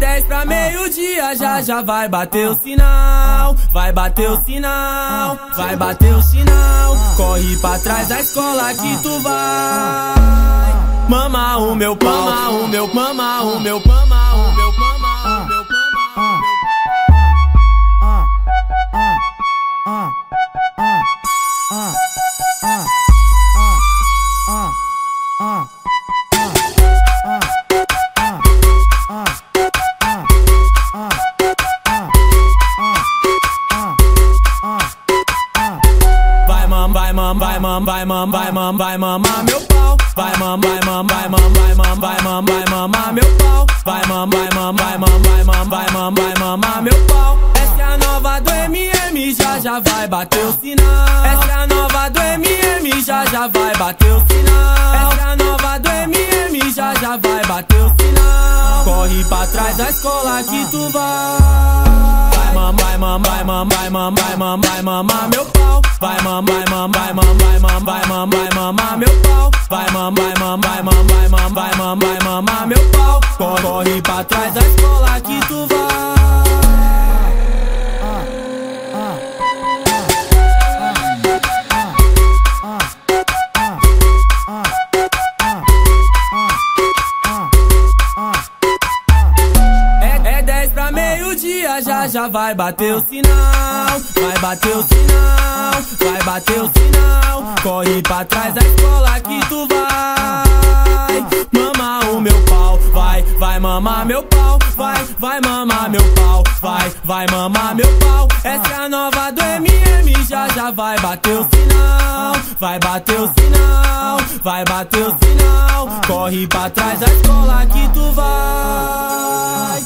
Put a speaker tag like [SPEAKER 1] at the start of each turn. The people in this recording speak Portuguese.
[SPEAKER 1] 10 pra meio-dia, já já vai bater o sinal. Vai bater o sinal, vai bater o sinal. Corre pra trás da escola que tu vai. Mama o meu pau, mama o meu, mama o meu, mama mam, vai mam, vai mam, vai mam, vai mam, vai mamar meu pau. Vai mam, vai mam, vai mam, vai mam, vai mam, vai mamar meu pau. Vai mam, vai mam, vai mam, vai mam, vai mam, vai mamar meu pau. Essa é a nova do MM, já já vai bater o sinal. Essa é a nova do MM, já já vai bater o sinal. Essa é a nova do MM, já já vai bater o sinal. Corre pra trás da escola que tu vai. Vai mam, vai mam, vai mam, vai mam, vai mam, vai mamar meu pau. Vai mam, vai mam, vai mam, vai mam, vai mam, vai mamar meu pau. Vai mam, vai mam, vai mam, vai mam, vai mam, vai mamar meu pau. Corre pra trás da escola que tu vai. Já já vai bater o sinal. Vai bater o sinal, vai bater o sinal. Corre pra trás da escola que tu vai. Mama o meu pau, vai, vai mamar meu pau. Vai, vai mamar meu pau, vai, vai mamar meu pau. Essa é a nova do MM, já já vai bater o sinal. Vai bater o sinal, vai bater o sinal. Corre pra trás da escola que tu vai.